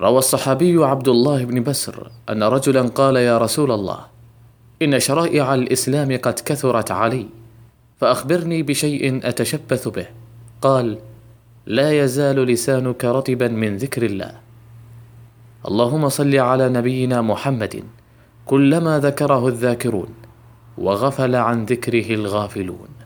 روى الصحابي عبد الله بن بسر أن رجلا قال يا رسول الله إن شرائع الإسلام قد كثرت علي فأخبرني بشيء أتشبث به. قال لا يزال لسانك رطبا من ذكر الله. اللهم صل على نبينا محمد كلما ذكره الذاكرون وغفل عن ذكره الغافلون.